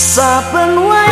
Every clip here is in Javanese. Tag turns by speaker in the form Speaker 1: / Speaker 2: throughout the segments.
Speaker 1: Saben wae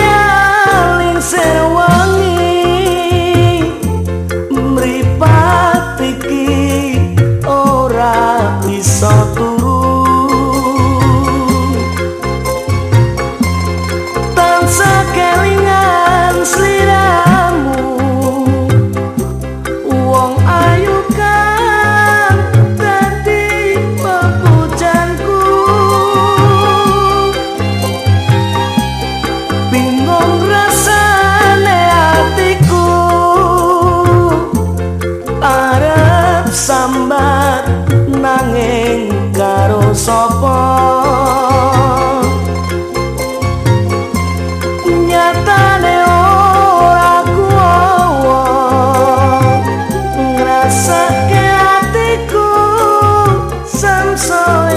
Speaker 1: so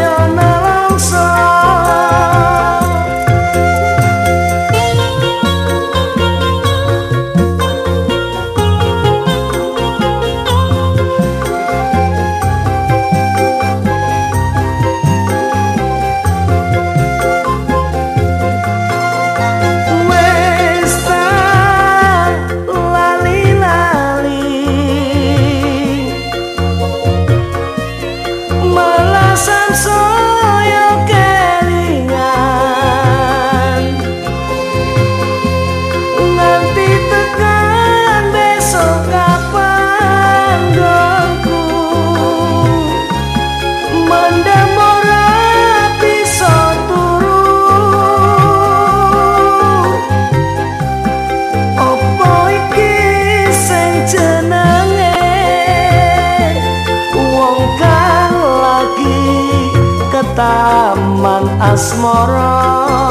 Speaker 1: asmara.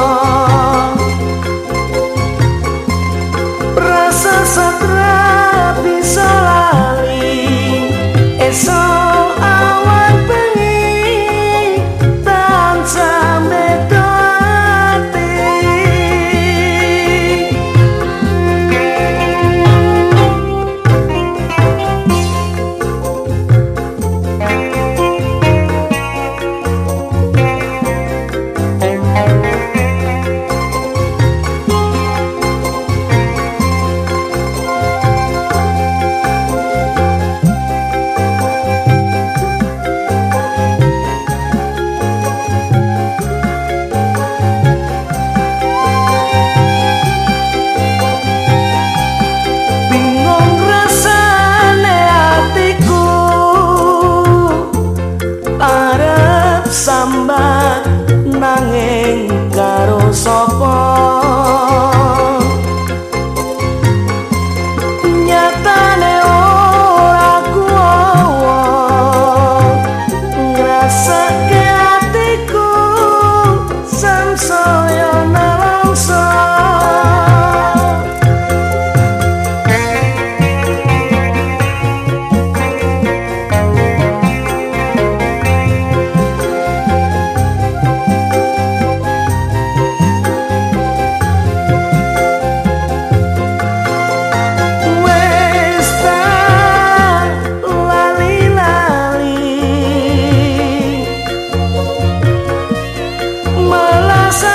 Speaker 1: nanging karo sapa?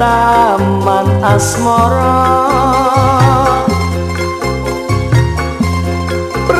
Speaker 1: taman asmara.